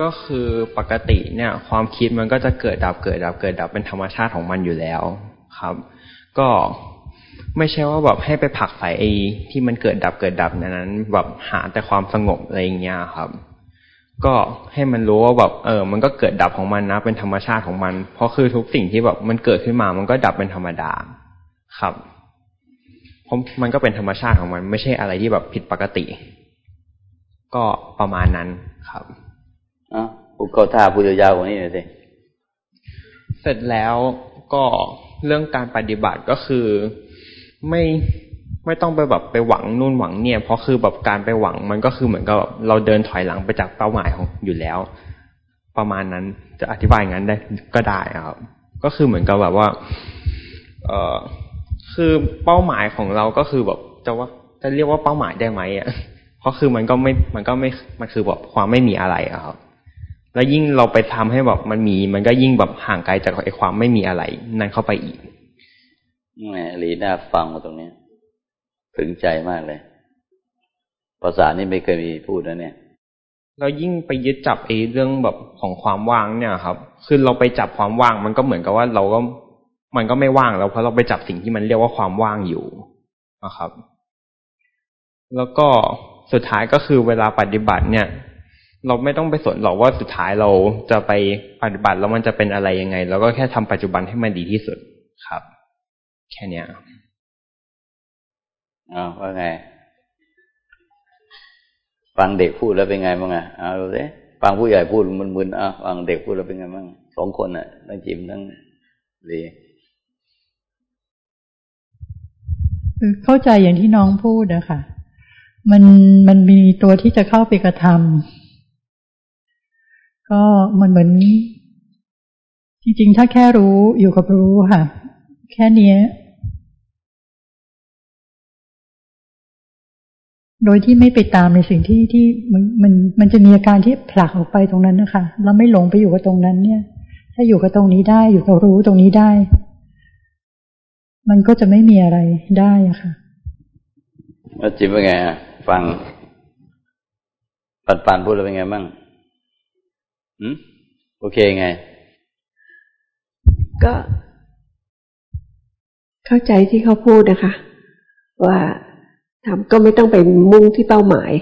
ก็คือปกติเนี่ย ความคิดมันก็จะเกิดดับเกิดดับเกิดดับเป็นธรรมชาติของมันอยู่แล้วครับ ก็ไม่ใช่ว่าแบบให้ไปผักใส่ไอ้ที่มันเกิดดับเกิดดับนั้นแบบหาแต่ความสงบอะไรอย่างเงี้ยครับ ก็ให้มันรู้ว่าแบบเออ มันก็เกิดดับของมันนะ เป็นธรรมชาติของมัน เพราะคือทุกสิ่งที่แบบมันเกิดขึ้นมา มันก็ดับเป็นธรรมดาครับเพราะมันก็เป็นธรรมชาติของมัน ไม่ใช่อะไรที่แบบผิดปกติ ก็ประมาณนั้นครับ พูดเข้าท่าพูดยาวๆกว่านี้หน่อยสิเสร็จแล้วก็เรื่องการปฏิบัติก็คือไม่ไม่ต้องไปแบบไปหวังนู่นหวังเนี่ย เพราะคือแบบการไปหวังมันก็คือเหมือนกับเราเดินถอยหลังไปจากเป้าหมายของอยู่แล้ว ประมาณนั้นจะอธิบายงั้นได้ก็ได้ครับ ก็คือเหมือนกับแบบว่า เออคือเป้าหมายของเราก็คือแบบจะว่าจะเรียกว่าเป้าหมายได้ไหมอะเพราะคือมันก็ไม่มันก็ไม่มันคือแบบความไม่มีอะไรอะครับ แล้วยิ่งเราไปทำให้แบบมันมี มันก็ยิ่งแบบห่างไกลจากไอ้ความไม่มีอะไร นั่นเข้าไปอีกแหมลีน่าฟังมาตรงนี้ถึงใจมากเลย ภาษานี้ไม่เคยมีพูดนะเนี่ยเรายิ่งไปยึดจับไอ้เรื่องแบบของความว่างเนี่ยครับ คือเราไปจับความว่าง มันก็เหมือนกับว่าเราก็ มันก็ไม่ว่างแล้วเพราะเราไปจับสิ่งที่มันเรียกว่าความว่างอยู่นะครับ แล้วก็สุดท้ายก็คือเวลาปฏิบัติเนี่ย เราไม่ต้องไปสนหรอกว่าสุดท้ายเราจะไปปฏิบัติแล้วมันจะเป็นอะไรยังไงเราก็แค่ทำปัจจุบันให้มันดีที่สุดครับ แค่เนี้ยอ๋อว่าไง ฟังเด็กพูดแล้วเป็นไงบ้างอะเอาดูสิฟังผู้ใหญ่พูดมึนๆอะฟังเด็กพูดแล้วเป็นไงบ้างสองคนอะทั้งจิมทั้งลีเข้าใจอย่างที่น้องพูดนะคะมันมันมีตัวที่จะเข้าไปกระทำ ก็มันเหมือน จริงๆ ถ้าแค่รู้อยู่กับรู้ค่ะ แค่นี้โดยที่ไม่ไปตามในสิ่งที่ที่มันมันมันจะมีอาการที่ผลักออกไปตรงนั้นนะคะแล้วไม่หลงไปอยู่กับตรงนั้น เนี่ย ถ้าอยู่กับตรงนี้ได้อยู่กับรู้ตรงนี้ได้ มันก็จะไม่มีอะไรได้อะค่ะแล้วจิตเป็นไงฟังปันปันพูดแล้วเป็นไงบ้าง อืมโอเคไง ก็ เข้าใจที่เขาพูดนะคะ ว่าทำก็ไม่ต้องไปมุ่งที่เป้าหมาย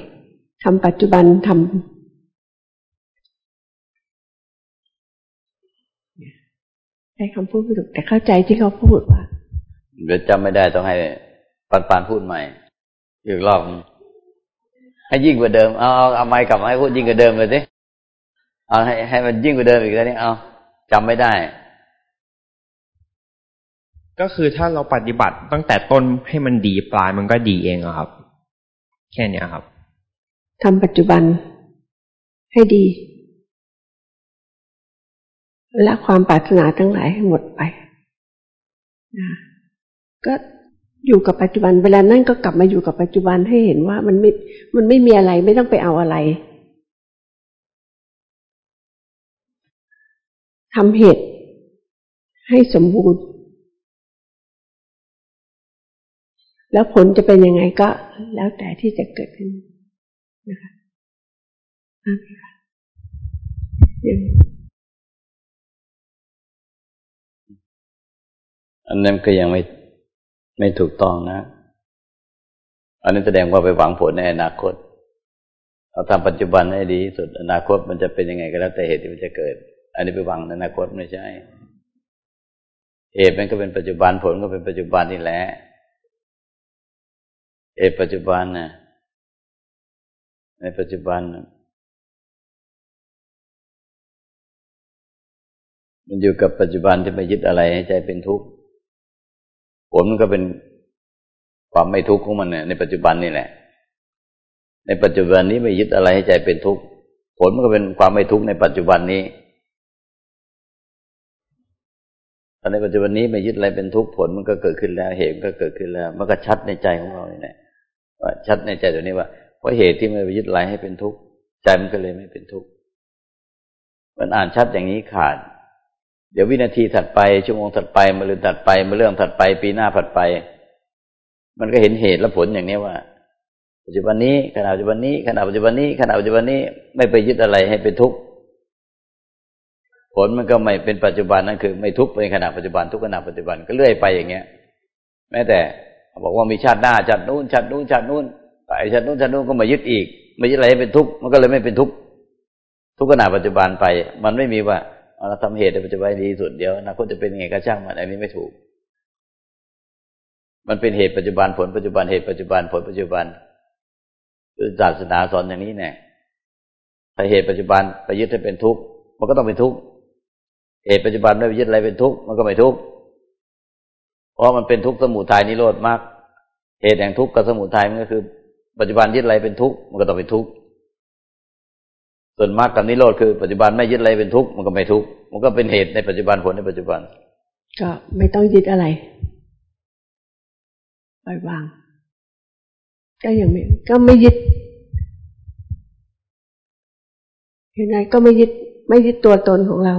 ทำปัจจุบันทำใช้คำพูดไม่ถูกแต่เข้าใจที่เขาพูดว่า เดี๋ยวจำไม่ได้ต้องให้ปันปันพูดใหม่อีกรอบให้ยิ่งกว่าเดิม เอาเอาเอาไม้กลับมาให้พูดยิ่งกว่าเดิมเลยสิ เอาให้ให้มันยิ่งกว่าเดิมอีกแล้วนี่เอาจำไม่ได้ ก็คือถ้าเราปฏิบัติตั้งแต่ต้นให้มันดีปลายมันก็ดีเองครับ แค่นี้ครับทำปัจจุบันให้ดีละความปรารถนาทั้งหลายให้หมดไปนะก็อยู่กับปัจจุบัน เวลานั่นก็กลับมาอยู่กับปัจจุบันให้เห็นว่ามันไม่ มันไม่มีอะไรไม่ต้องไปเอาอะไร ทำเหตุให้สมบูรณ์ แล้วผลจะเป็นยังไงก็แล้วแต่ที่จะเกิดขึ้นนะคะอันนั้นก็ยังไม่ไม่ถูกต้องนะ อันนี้แสดงว่าไปหวังผลในอนาคต เราทำปัจจุบันให้ดีที่สุด อนาคตมันจะเป็นยังไงก็แล้วแต่เหตุที่มันจะเกิด อันนี้ไปหวังในอนาคตไม่ใช่ เหตุมันก็เป็นปัจจุบันผลก็เป็นปัจจุบันนี่แหละ เหตุปัจจุบันนะในปัจจุบันมันอยู่กับปัจจุบันที่ไม่ยึดอะไรให้ใจเป็นทุกข์ผลมันก็เป็นความไม่ทุกข์ของมันเนี่ยในปัจจุบันนี่แหละ ในปัจจุบันนี้ไม่ยึดอะไรให้ใจเป็นทุกข์ผลมันก็เป็นความไม่ทุกข์ในปัจจุบันนี้ ตอนในปัจจุบันนี้ไม่ยึดอะไรเป็นทุกข์ผลมันก็เกิดขึ้นแล้ว เหตุก็เกิดขึ้นแล้ว มันก็ชัดในใจของเราเนี่ยว่าชัดในใจตัวนี้ว่าเพราะเหตุที่ไมันไปยึดอะไรให้เป็นทุกข์ใจมันก็เลยไม่เป็นทุกข์มันอ่านชัดอย่างนี้ขาด เดี๋ยววินาทีถัดไปชั่วโมงถัดไปมาเรื่องถัดไปมาเรื่องถัดไปปีหน้าถัดไป มันก็เห็นเหตุและผลอย่างนี้ว่า ปัจจุบันนี้ขณะปัจจุบันนี้ขณะปัจจุบันนี้ขณะปัจจุบันนี้ไม่ไปยึดอะไรให้เป็นทุกข์ ผลมันก็ไม่เป็นปัจจุบันนั่นคือ ไม่ทุกข์ในขณะปัจจุบันทุกขณะปัจจุบันก็เลื่อยไปอย่างเงี้ย แม้แต่บอกว่ามีชาติหน้าชาตินู้นชาตินู้นชาตินู้นไอ้ชาตินู้นชาตินู้นก็มายึดอีกมายึดอะไรให้เป็นทุกข์มันก็เลยไม่เป็นทุกข์ทุกขณะปัจจุบันไป มันไม่มีว่าเราทำเหตุในปัจจุบันดีสุดเดียวอนาคตจะเป็นไงก็ช่างมันอันนี้ไม่ถูก มันเป็นเหตุปัจจุบันผลปัจจุบันเหตุปัจจุบันผลปัจจุบันคือศาสนาสอนอย่างนี้แน่ถ้าเหตุปัจจุบันไปยึดให้เป็นทุกข์มันก็ต้องเป็นทุกข์ เหตุปัจจุบันไม่ไปยึดอะไรเป็นทุกข์มันก็ไม่ทุกข์เพราะมันเป็นทุกข์สมุทัยนิโรธมากเหตุแห่งทุกข์กับสมุทัยมันก็คือ ปัจจุบันยึดอะไรเป็นทุกข์มันก็ต้องเป็นทุกข์ส่วนมากกับนิโรธคือปัจจุบันไม่ยึดอะไรเป็นทุกข์มันก็ไม่ทุกข์มันก็เป็นเหตุในปัจจุบันผลในปัจจุบัน ก็ไม่ต้องยึดอะไรปล่อยวาง ก็ยังไม่ก็ไม่ยึดยังไงก็ไม่ยึดไม่ยึดตัวตนของเรา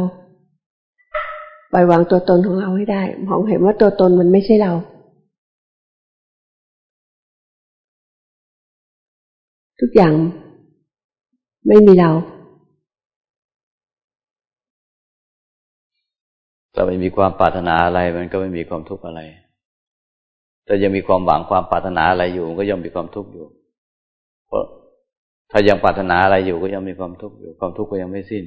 ปล่อยวางตัวตนของเราให้ได้ มองเห็นว่าตัวตนมันไม่ใช่เรา ทุกอย่างไม่มีเรา ถ้าไม่มีความปรารถนาอะไร มันก็ไม่มีความทุกข์อะไร ถ้ายังมีความหวังความปรารถนาอะไรอยู่ มันก็ย่อมมีความทุกข์อยู่ เพราะถ้ายังปรารถนาอะไรอยู่ก็ยังมีความทุกข์อยู่ ความทุกข์ก็ยังไม่สิ้น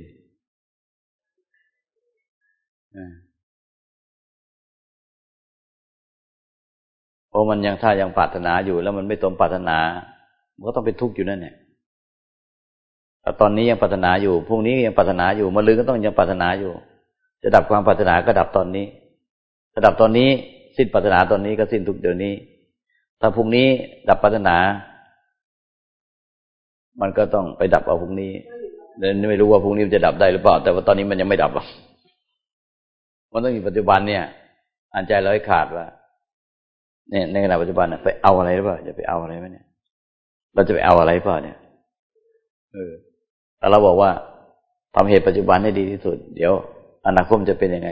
เพราะมันยังถ้ายังปรารถนาอยู่แล้วมันไม่สมปรารถนา มันก็ต้องเป็นทุกข์อยู่นั่นแหละแต่ตอนนี้ยังปรารถนาอยู่พรุ่งนี้ยังปรารถนาอยู่มะรืนก็ต้องยังปรารถนาอยู่ จะดับความปรารถนาก็ดับตอนนี้จะดับตอนนี้ สิ้นปรารถนาตอนนี้ก็สิ้นทุกเดี๋ยวนี้ ถ้าพรุ่งนี้ดับปรารถนา มันก็ต้องไปดับเอาพรุ่งนี้เดี๋ยวไม่รู้ว่าพรุ่งนี้จะดับได้หรือเปล่า แต่ว่าตอนนี้มันยังไม่ดับหรอก มันต้องอยู่ปัจจุบันเนี่ยอันใจเราให้ขาดว่า เนี่ยในขณะปัจจุบันไปเอาอะไรหรือเปล่าจะไปเอาอะไรไหมเนี่ย เราจะไปเอาอะไรเปล่าเนี่ยเออแต่เราบอกว่าทำเหตุปัจจุบันให้ดีที่สุด เดี๋ยว อนาคตจะเป็นยังไง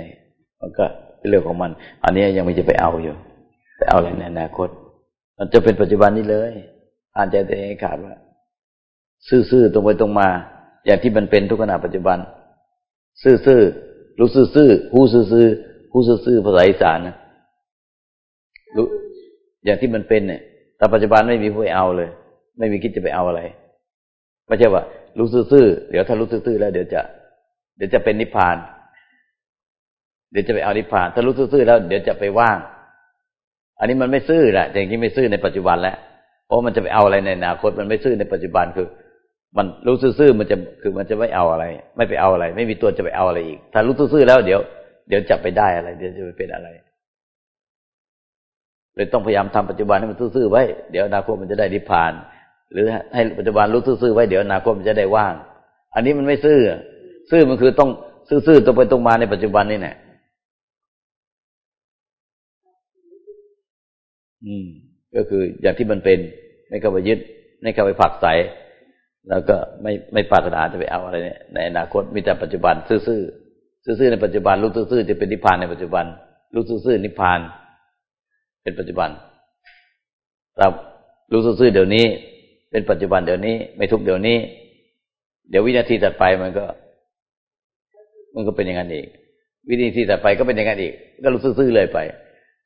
มันก็เรื่องของมัน อันนี้ยังไม่จะไปเอาอยู่ไปเอาอะไรในอนาคต มันจะเป็นปัจจุบันนี้เลย อ่านใจตัวเองขาดว่า ซื่อๆตรงไปตรงมา อย่างที่มันเป็นทุกขณะปัจจุบัน ซื่อๆ รู้ซื่อๆผู้ซื่อๆผู้ซื่อๆภาษาอีสานนะรู้อย่างที่มันเป็นเนี่ยแต่ปัจจุบันไม่มีผู้เอาเลย ไม่มีคิดจะไปเอาอะไรไม่ใช่ว่า รู้ซื่อๆเดี๋ยวถ้ารู้ซื่อๆแล้ว เดี๋ยวจะ เดี๋ยวจะเป็นนิพพาน เดี๋ยวจะไปเอานิพพาน ถ้ารู้ซื่อแล้ว เดี๋ยวจะไปว่าง อันนี้มันไม่ซื่อแหละแต่จริงไม่ซื่อในปัจจุบันแล้วเพราะมันจะไปเอาอะไรในอนาคตมันไม่ซื่อในปัจจุบันคือ มันรู้ซื่อมันจะคือมันจะไม่เอาอะไร ไม่ไปเอาอะไร ไม่มีตัวจะไปเอาอะไรอีก ถ้ารู้ซื่อแล้วเดี๋ยว เดี๋ยวจะไปได้อะไร เดี๋ยวจะไปเป็นอะไรเลยต้องพยายามทำปัจจุบันให้มันซื่อไว้ เดี๋ยวอนาคตมันจะได้นิพพาน หรือให้ปัจจุบันรู้ซื่อไว้เดี๋ยวอนาคตมันจะได้ว่าง อันนี้มันไม่ซื่อ ซื่อมันคือต้องซื่อๆตรงไปตรงมาในปัจจุบันนี่แหละอืม ก็คืออย่างที่มันเป็น ไม่เข้าไปยึด ไม่เข้าไปผักใส แล้วก็ไม่ไม่ปรารถนาจะไปเอาอะไรเนี่ยในอนาคตมีแต่ปัจจุบันซื่อๆซื่อๆในปัจจุบันรู้ซื่อๆจะเป็นนิพพานในปัจจุบันรู้ซื่อๆนิพพาน เป็นปัจจุบันเรารู้ซื่อๆเดี๋ยวนี้ เป็นปัจจุบันเดี๋ยวนี้ ไม่ทุกเดี๋ยวนี้ เดี๋ยววินาทีถัดไปมันก็ มันก็เป็นอย่างนั้นอีก วินาทีถัดไปก็เป็นอย่างนั้นอีก ก็รู้ซื่อๆเลยไป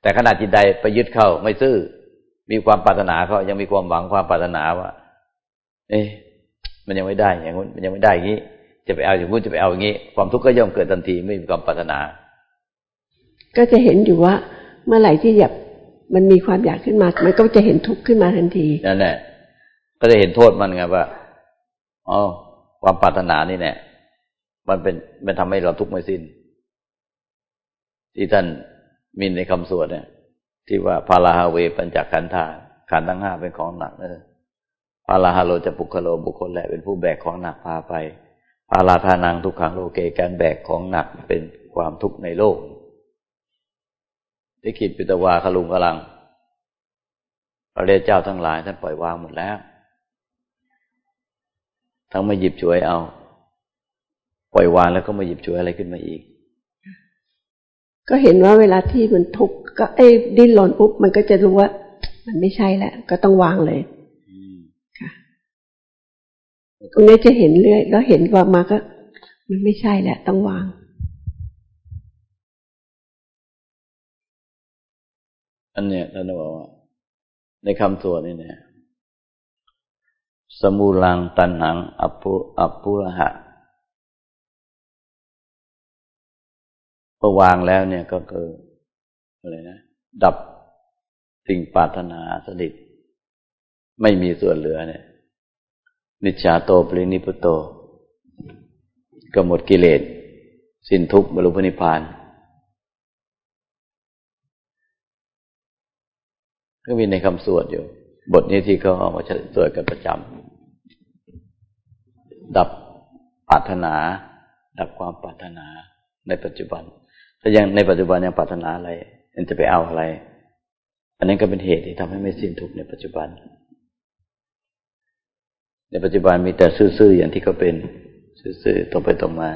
แต่ขณะจิตใดไปยึดเข้าไม่ซื่อมีความปรารถนาเขายังมีความหวังความปรารถนาว่า เอ๊ะ มันยังไม่ได้อย่างนู้นมันยังไม่ได้อย่างนี้ จะไปเอาอย่างนู้นจะไปเอาอย่างนี้ ความทุกข์ก็ย่อมเกิดทันทีไม่มีความปรารถนา ก็จะเห็นอยู่ว่า เมื่อไหร่ที่อยากมันมีความอยากขึ้นมา มันก็จะเห็นทุกข์ขึ้นมาทันทีนั่นแหละก็จะเห็นโทษมันไงว่าอ๋อความปรารถนานี่แน่มันเป็นมันทำให้เราทุกข์ไม่สิ้น ที่ท่านมีในคำสวดเนี่ย ที่ว่าพาราฮาเวปัญจขันธาขันทั้งห้าเป็นของหนักเออ พาราฮาโลจะปุคโลบุคคลแหละเป็นผู้แบกของหนักพาไปพาราธานังทุกขังโลเกการแบกของหนักเป็นความทุกข์ในโลกที่ขีดปิตวาคลุงกลัง พระเดชเจ้าทั้งหลายท่านปล่อยวางหมดแล้ว ทั้งไม่หยิบช่วยเอา ปล่อยวางแล้วก็มาหยิบช่วยอะไรขึ้นมาอีก ก็เห็นว่าเวลาที่มันทุกข์ก็เอ้ดิ้นรนปุ๊บมันก็จะรู้ว่า มันไม่ใช่แหละก็ต้องวางเลย ตรงนี้จะเห็นเรื่อย แล้วเห็นว่ามาก็ มันไม่ใช่แหละ ต้องวาง อันเนี้ยท่านบอกว่า ในคำสวนี้เนี่ยสมูลังตันหัง อัปปุอัปปุระหะพอวางแล้วเนี่ยก็คืออะไรนะดับสิ่งปราถนาสนิทไม่มีส่วนเหลือเนี่ย นิจชาโตปรินิพุโตก็หมดกิเลส สิ้นทุกข์บรรลุพนิพพาน ก็มีในคำสวดอยู่ บทนี้ที่เขาเอามาสวดกันประจำดับปรารถนา ดับความปรารถนาในปัจจุบัน ถ้ายังในปัจจุบันยังปรารถนาอะไรมันจะไปเอาอะไร อันนั้นก็เป็นเหตุที่ทำให้ไม่สิ้นทุกข์ในปัจจุบัน ในปัจจุบันมีแต่ซื่อๆอย่างที่เขาเป็น ซื่อๆตรงไปตรงมา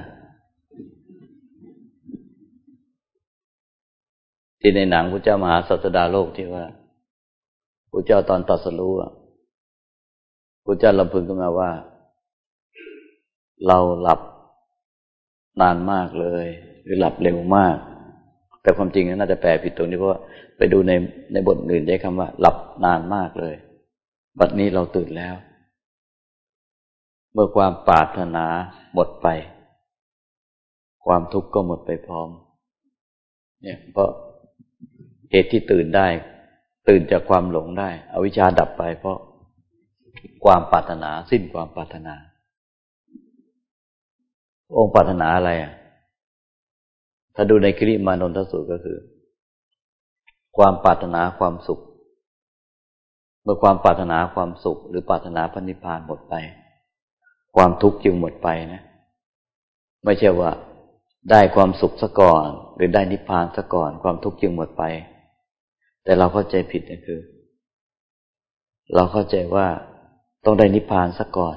ที่ในหนังพระเจ้ามหาสัสดาโลกที่ว่าพระเจ้าตอนตัดสรู้พระเจ้าลำพึงขึ้นมาว่า เราหลับนานมากเลย หรือหลับเร็วมาก แต่ความจริงน่าจะแปลผิดตรงนี้เพราะว่าไปดูในในบทอื่นใช้คำว่า หลับนานมากเลย บัดนี้เราตื่นแล้ว เมื่อความปรารถนาหมดไป ความทุกข์ก็หมดไปพร้อม เนี่ย เพราะเหตุที่ตื่นได้ ตื่นจากความหลงได้ อวิชชาดับไปเพราะความปรารถนาสิ้นความปรารถนา องค์ปรารถนาอะไรอะ ถ้าดูในกิริมานนทสูตรก็คือ ความปรารถนาความสุข เมื่อความปรารถนาความสุข หรือปรารถนาพระนิพพานหมดไป ความทุกข์จึงหมดไปนะ ไม่ใช่ว่า ได้ความสุขซะก่อน หรือได้นิพพานซะก่อน ความทุกข์จึงหมดไป แต่เราเข้าใจผิดนะคือ เราเข้าใจว่าต้องได้นิพพานซะก่อน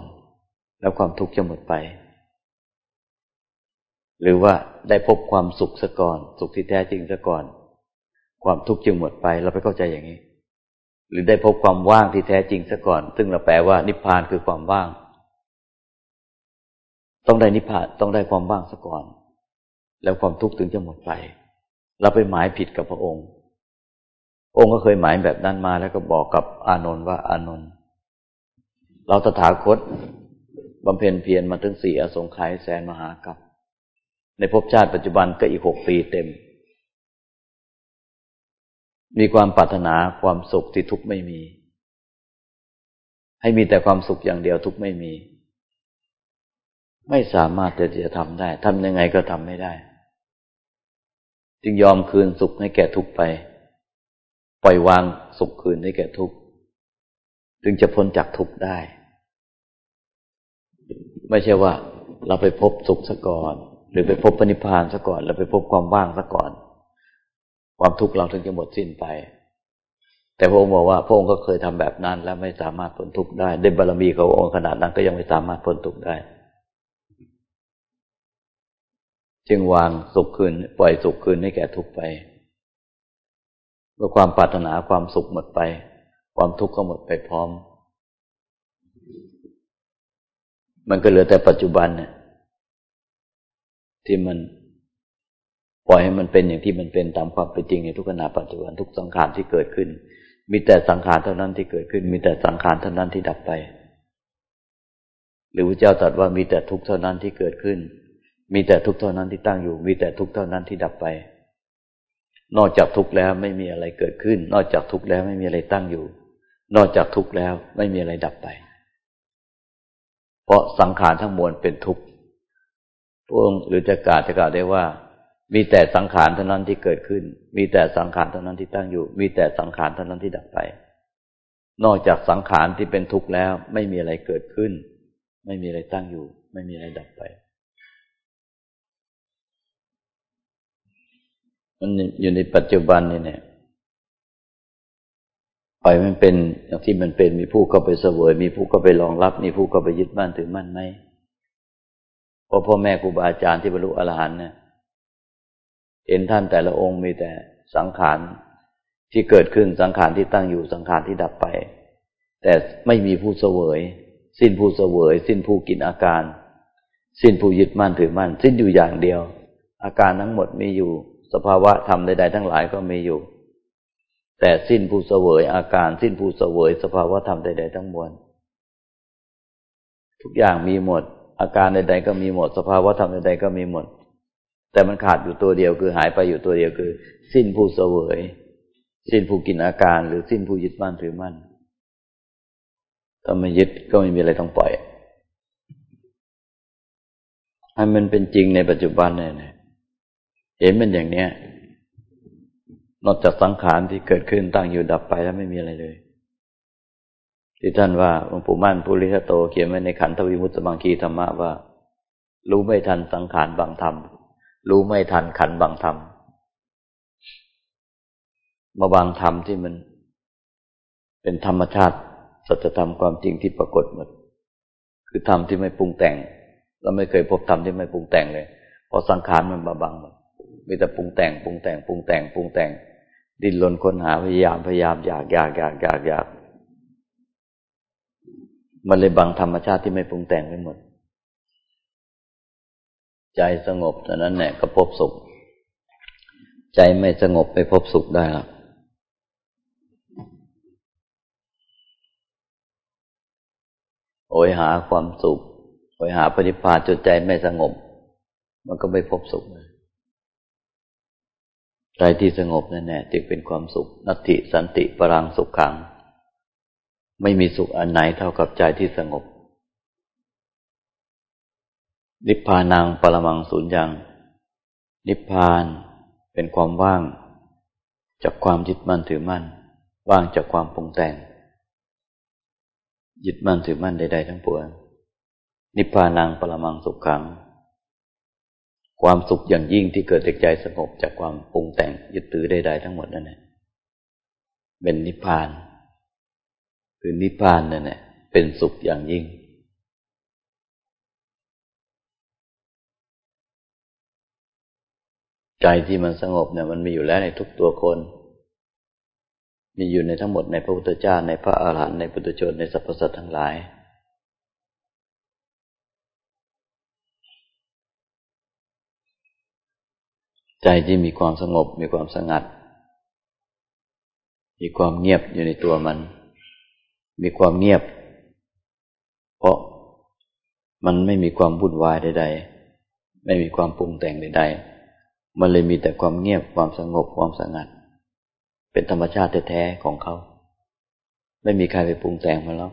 แล้วความทุกข์จะหมดไป หรือว่าได้พบความสุขซะก่อน สุขที่แท้จริงซะก่อน ความทุกข์จึงหมดไป เราไปเข้าใจอย่างนี้ หรือได้พบความว่างที่แท้จริงซะก่อน ซึ่งเราแปลว่านิพพานคือความว่าง ต้องได้นิพพานต้องได้ความว่างซะก่อน แล้วความทุกข์ถึงจะหมดไป เราไปหมายผิดกับพระองค์ องค์ก็เคยหมายแบบนั้นมาแล้วก็บอกกับอานนท์ว่าอานนท์เราตถาคตบำเพ็ญเพียรมาถึงสี่อสงไขยแสนมหากับในภพชาติปัจจุบันก็อีกหกปีเต็ม มีความปรารถนาความสุขที่ทุกข์ไม่มี ให้มีแต่ความสุขอย่างเดียวทุกข์ไม่มี ไม่สามารถจะจะทำได้ทำยังไงก็ทำไม่ได้ จึงยอมคืนสุขให้แก่ทุกไป ปล่อยวางสุขคืนให้แก่ทุกจึงจะพ้นจากทุกได้ ไม่ใช่ว่า เราไปพบสุขซะก่อน หรือไปพบปณิพานซะก่อนแล้วไปพบความว่างซะก่อน ความทุกข์เราถึงจะหมดสิ้นไป แต่พระองค์บอกว่าพระองค์ก็เคยทำแบบนั้น แล้วไม่สามารถพ้นทุกข์ได้ด้วยบารมีขององค์ขนาดนั้นก็ยังไม่สามารถพ้นทุกข์ได้ จึงวางสุขคืน ปล่อยสุขคืนให้แก่ทุกไปเมื่อความปรารถนาความสุขหมดไป ความทุกข์ก็หมดไปพร้อม มันก็เหลือแต่ปัจจุบันเนี่ยที่มันปล่อยให้มันเป็นอย่างที่มันเป็นตามความเป็นจริงในทุกขณะปัจจุบันทุกสังขารที่เกิดขึ้น มีแต่สังขารเท่านั้นที่เกิดขึ้น มีแต่สังขารเท่านั้นที่ดับไป หรือพระเจ้าตรัสว่ามีแต่ทุกข์เท่านั้นที่เกิดขึ้น มีแต่ทุกเท่านั้นที่ตั้งอยู่ มีแต่ทุกเท่านั้นที่ดับไป นอกจากทุกแล้วไม่มีอะไรเกิดขึ้น นอกจากทุกแล้วไม่มีอะไรตั้งอยู่ นอกจากทุกแล้วไม่มีอะไรดับไป เพราะสังขารทั้งมวลเป็นทุกข์พวกหรือจะกล่าวจะกล่าวได้ว่า มีแต่สังขารเท่านั้นที่เกิดขึ้น มีแต่สังขารเท่านั้นที่ตั้งอยู่ มีแต่สังขารเท่านั้นที่ดับไป นอกจากสังขารที่เป็นทุกข์แล้ว ไม่มีอะไรเกิดขึ้น ไม่มีอะไรตั้งอยู่ ไม่มีอะไรดับไป มันอยู่ในปัจจุบันนี่เนี่ยปล่อยมันเป็นอย่างที่มันเป็นมีผู้เข้าไปเสวย มีผู้เข้าไปรองรับ มีผู้เข้าไปยึดมั่นถือมั่นไหมเพราะพ่อแม่ครูบาอาจารย์ที่บรรลุอรหันต์เนี่ยเห็นท่านแต่ละองค์มีแต่สังขารที่เกิดขึ้นสังขารที่ตั้งอยู่สังขารที่ดับไป แต่ไม่มีผู้เสวย สิ้นผู้เสวย สิ้นผู้กินอาการ สิ้นผู้ยึดมั่นถือมั่น สิ้นอยู่อย่างเดียว อาการทั้งหมดมีอยู่ สภาวะธรรมใดๆทั้งหลายก็มีอยู่ แต่สิ้นผู้เสวยอาการสิ้นผู้เสวย สภาวะธรรมใดๆทั้งมวลทุกอย่างมีหมด อาการใดๆก็มีหมด สภาวะธรรมใดๆก็มีหมด แต่มันขาดอยู่ตัวเดียวคือหายไปอยู่ตัวเดียวคือ สิ้นผู้เสวย สิ้นผู้กินอาการ หรือสิ้นผู้ยึดมั่นถือมั่นถ้าไม่ยึดก็ไม่มีอะไรต้องปล่อยให้มันเป็นจริงในปัจจุบันเนี่ย เห็นมันอย่างเนี้ย นอกจากสังขารที่เกิดขึ้นตั้งอยู่ดับไปแล้วไม่มีอะไรเลย ที่ท่านว่าหลวงปู่มั่นภูริทโตเขียนไว้ในขันธวิมุตตมังคีธรรมะว่า รู้ไม่ทันสังขารบางธรรม รู้ไม่ทันขันบางธรรมมาบางธรรมที่มัน เป็นธรรมชาติสัจธรรมความจริงที่ปรากฏหมดคือธรรมที่ไม่ปรุงแต่ง เราไม่เคยพบธรรมที่ไม่ปรุงแต่งเลย เพราะสังขารมันบาบังหมด มีแต่ปรุงแต่งปรุงแต่งปรุงแต่งปรุงแต่ง ดิ้นรนค้นหาพยายามพยายามอยากอยากอยากอยากอยากมันเลยบังธรรมชาติที่ไม่ปรุงแต่งไปหมด ใจสงบเท่านั้นแหละก็พบสุข ใจไม่สงบไปพบสุขได้หรอกโอยหาความสุขโอยหาปฏิภาณจนใจไม่สงบ มันก็ไม่พบสุข ใจที่สงบนั่นแหละจึงเป็นความสุขนัตติสันติปรังสุขขัง ไม่มีสุขอันไหนเท่ากับใจที่สงบ นิพพานังปรมังสุญญ์นิพพานเป็นความว่าง จากความยึดมั่นถือมั่น ว่างจากความปรุงแต่ง ยึดมั่นถือมั่นใดๆทั้งปวงนิพพานังปรมังสุขขัง ความสุขอย่างยิ่งที่เกิดจากใจสงบจากความปรุงแต่งยึดถือใดๆทั้งหมดนั่นแหละเป็นนิพพานคือนิพพานนั่นแหละเป็นสุขอย่างยิ่ง ใจที่มันสงบเนี่ยมันมีอยู่แล้วในทุกตัวคน มีอยู่ในทั้งหมดในพระพุทธเจ้าในพระอาหารหันต์ในปุถุชนในสรรพสัตว์ทั้งหลาย ใจที่มีความสงบ มีความสงัด มีความเงียบอยู่ในตัวมัน มีความเงียบ เพราะมันไม่มีความวุ่นวายใด ๆ ไม่มีความปรุงแต่งใด ๆ มันเลยมีแต่ความเงียบความสงบความสงัด เป็นธรรมชาติแท้ๆของเขา ไม่มีใครไปปรุงแต่งมาแล้ว